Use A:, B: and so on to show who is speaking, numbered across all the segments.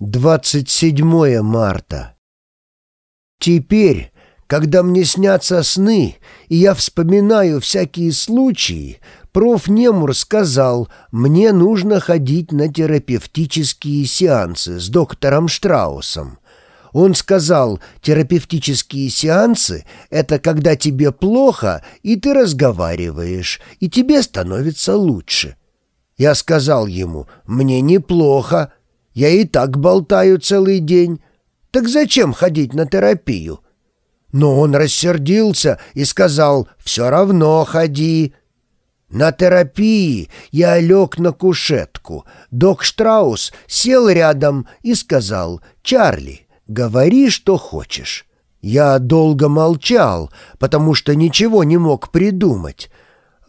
A: 27 марта. Теперь, когда мне снятся сны, и я вспоминаю всякие случаи, проф. Немур сказал, мне нужно ходить на терапевтические сеансы с доктором Штраусом. Он сказал, терапевтические сеансы — это когда тебе плохо, и ты разговариваешь, и тебе становится лучше. Я сказал ему, мне неплохо, я и так болтаю целый день. Так зачем ходить на терапию? Но он рассердился и сказал, все равно ходи. На терапии я лег на кушетку. Док Штраус сел рядом и сказал, «Чарли, говори, что хочешь». Я долго молчал, потому что ничего не мог придумать.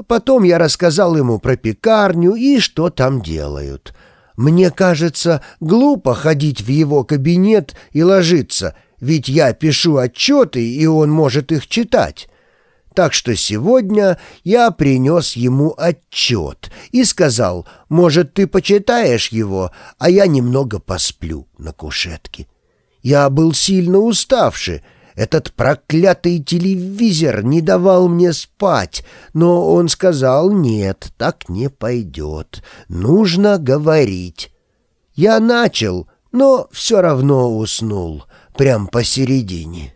A: Потом я рассказал ему про пекарню и что там делают. Мне кажется, глупо ходить в его кабинет и ложиться, ведь я пишу отчеты, и он может их читать. Так что сегодня я принес ему отчет и сказал, может, ты почитаешь его, а я немного посплю на кушетке. Я был сильно уставший, этот проклятый телевизор не давал мне спать, но он сказал, нет, так не пойдет, нужно говорить. Я начал, но все равно уснул, прям посередине.